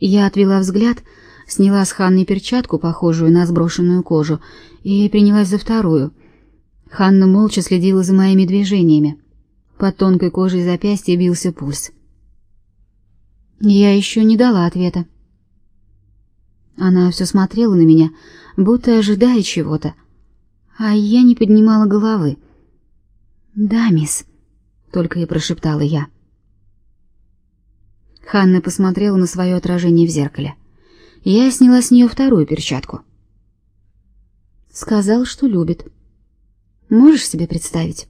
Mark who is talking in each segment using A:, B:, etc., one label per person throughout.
A: Я отвела взгляд, сняла с Ханны перчатку, похожую на сброшенную кожу, и принялась за вторую. Ханна молча следила за моими движениями. Под тонкой кожей запястья бился пульс. Я еще не дала ответа. Она все смотрела на меня, будто ожидая чего-то, а я не поднимала головы. "Да, мисс", только и прошептала я. Ханна посмотрела на свое отражение в зеркале. Я сняла с нее вторую перчатку. Сказал, что любит. Можешь себе представить?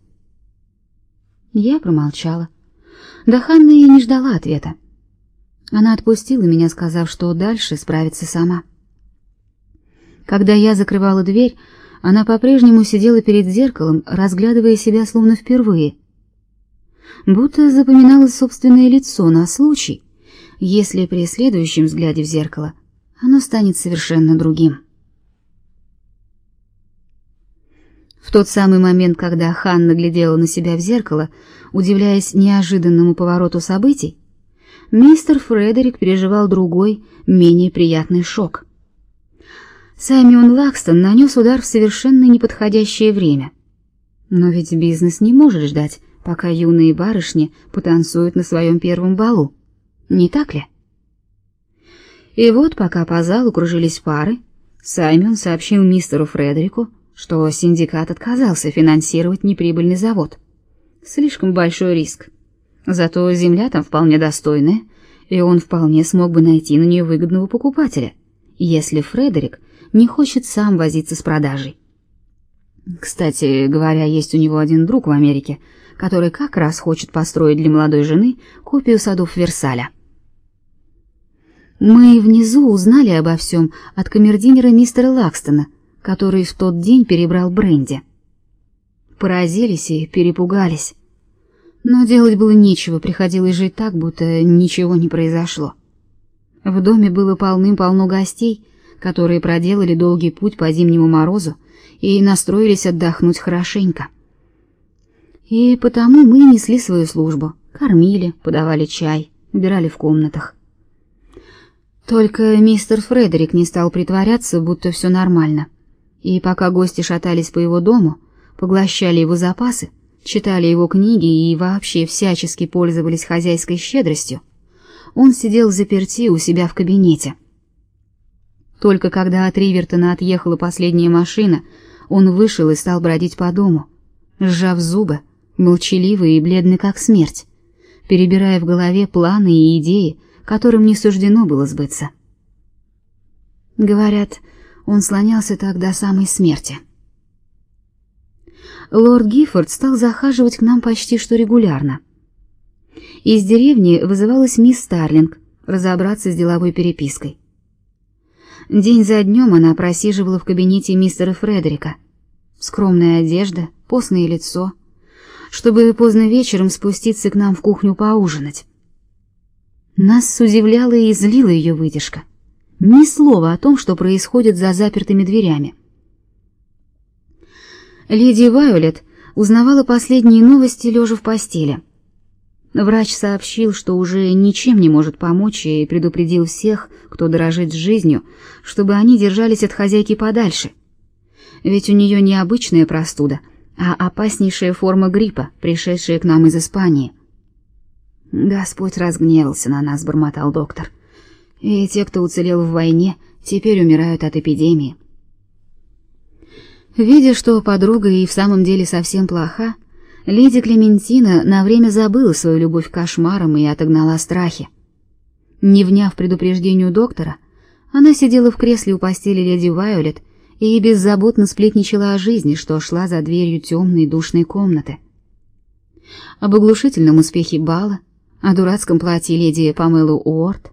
A: Я промолчала. Да Ханна и не ждала ответа. Она отпустила меня, сказав, что дальше справится сама. Когда я закрывала дверь, она по-прежнему сидела перед зеркалом, разглядывая себя словно впервые. Будто запоминала собственное лицо на случай, если при следующем взгляде в зеркало оно станет совершенно другим. В тот самый момент, когда Ханна глядела на себя в зеркало, удивляясь неожиданному повороту событий, мистер Фредерик переживал другой, менее приятный шок. Саймон Лакстон нанес удар в совершенно неподходящее время. Но ведь бизнес не может ждать, пока юные барышни потанцуют на своем первом балу. Не так ли? И вот, пока по залу кружились пары, Саймон сообщил мистеру Фредерику, что синдикат отказался финансировать неприбыльный завод. Слишком большой риск. Зато земля там вполне достойная, и он вполне смог бы найти на нее выгодного покупателя, если Фредерик не хочет сам возиться с продажей. Кстати говоря, есть у него один друг в Америке, который как раз хочет построить для молодой жены копию садов Версаля. Мы внизу узнали обо всем от камердинера мистера Лакстона, который в тот день перебрал бренди. Поразились и перепугались. Но делать было нечего, приходилось жить так, будто ничего не произошло. В доме было полным-полно гостей, которые проделали долгий путь по зимнему морозу и настроились отдохнуть хорошенько. И потому мы несли свою службу, кормили, подавали чай, убирали в комнатах. Только мистер Фредерик не стал притворяться, будто все нормально. И пока гости шатались по его дому, поглощали его запасы, читали его книги и вообще всячески пользовались хозяйской щедростью, он сидел заперти у себя в кабинете. Только когда от Ривертона отъехала последняя машина, он вышел и стал бродить по дому, сжав зубы, молчаливый и бледный как смерть, перебирая в голове планы и идеи, которым не суждено было сбыться. Говорят, он слонялся так до самой смерти. Лорд Гиффорд стал захаживать к нам почти что регулярно. Из деревни вызывалась мисс Старлинг разобраться с деловой перепиской. День за днем она просиживала в кабинете мистера Фредерика. Скромная одежда, постное лицо, чтобы поздно вечером спуститься к нам в кухню поужинать. Нас удивляла и злила ее выдержка. Ни слова о том, что происходит за запертыми дверями. Леди Вайолет узнавала последние новости лежа в постели. Врач сообщил, что уже ничем не может помочь и предупредил всех, кто дорожит жизнью, чтобы они держались от хозяйки подальше. Ведь у нее не обычная простуда, а опаснейшая форма гриппа, пришедшая к нам из Испании. Господь разгневался на нас, бормотал доктор. И те, кто уцелел в войне, теперь умирают от эпидемии. Видя, что подруга и в самом деле совсем плоха, леди Клементина на время забыла свою любовь к кошмарам и отогнала страхи. Не вняв предупреждению доктора, она сидела в кресле у постели леди Вайолет и беззаботно сплетничала о жизни, что шла за дверью темной душной комнаты. Об оглушительном успехе бала, о дурацком платье леди Памелу Уорд,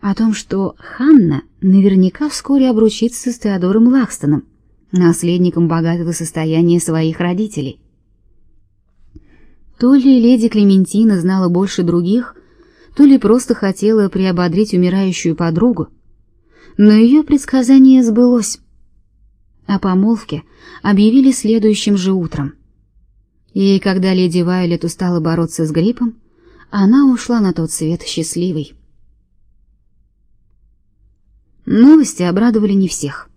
A: о том, что Ханна наверняка вскоре обручится с Теодором Лакстоном, наследником богатого состояния своих родителей. То ли леди Клементина знала больше других, то ли просто хотела приободрить умирающую подругу, но ее предсказание сбылось. О помолвке объявили следующим же утром. И когда леди Вайолет устала бороться с гриппом, она ушла на тот свет счастливой. Новости обрадовали не всех.